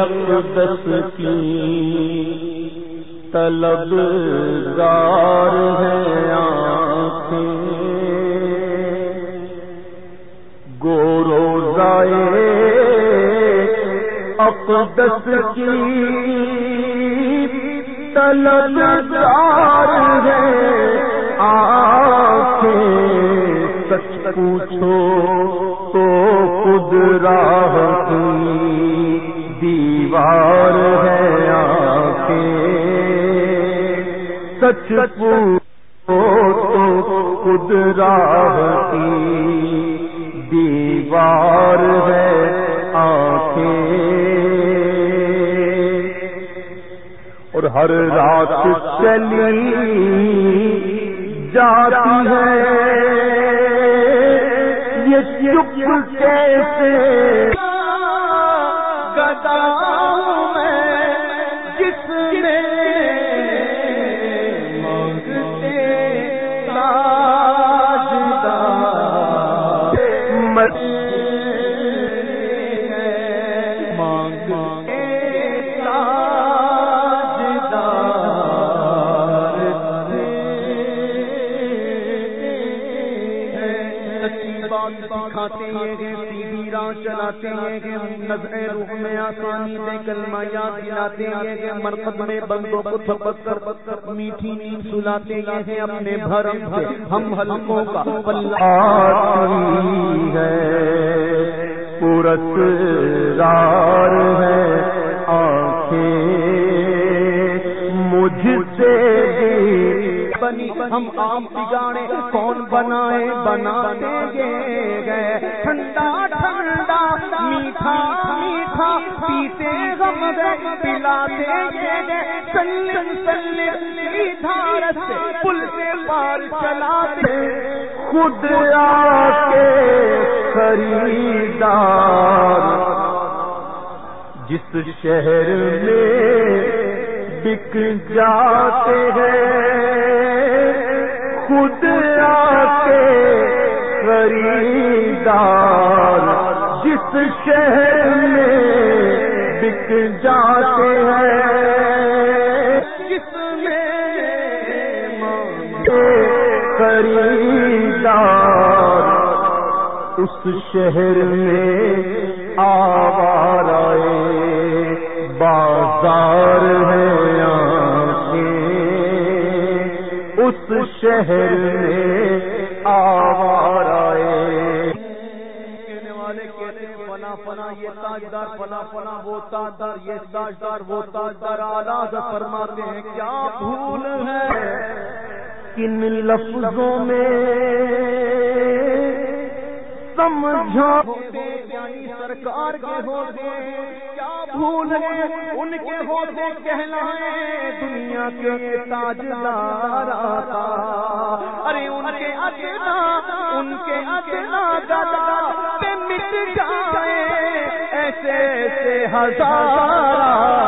اقدس کی طلب گار ہے آنکھیں۔ گورو گائے اقدس کی طلب گار ہے آنکھیں۔ پوچھو تو خود راہ دیوار ہے آنکھیں۔ سچ پوچھو تو خود راہ کی دیوار ہے آنکھیں۔ اور ہر رات چلی جاتی ہے چپ کیسے؟ گدا سکھاتے ہیں سیدھی راہ چلاتے ہیں نظر روح میں آسانی دے کلمہ یاد دلاتے ہیں مرکز میں بندوں کو تھپک کر میٹھی نیند سلاتے ہیں اپنے بھرم سے ہم حلقوں کا آتی ہے۔ پورت رار ہے آنکھیں مجھ بنی، ہم آم بگاڑے کون بنائے بنا گئے ٹھنڈا ٹھنڈا، میٹھا میٹھا، پیتے غم گئے، پلاتے گئے سلم سلم پل سے پار چلاتے۔ خود آ کے خریدار۔ جس شہر میں بک جاتے ہیں خود آ کے خریدار، جس شہر میں بک جاتے ہیں۔ جس میں خریدار، اس شہر میں آوارائے بازار ہے اس شہر میں آوارائے کہنے والے کہتے ہیں فنا فنا یہ تاجدار فنا فنا وہ تاجدار یہ تاجدار وہ تاجدار۔ آلہ فرماتے ہیں کیا بھول ہے؟ کن لفظوں میں ہوتے یعنی سرکار کے ہوتے کیا بھول ہے، ان کے ہوتے کہلائیں دنیا کے تاج دارا ارے ان کے ادنا ان کے ادنا گدا پہ مٹ جائے، ایسے ایسے ہزار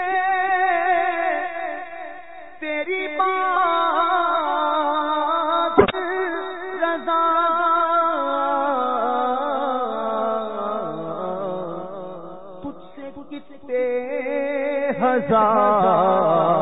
ہزار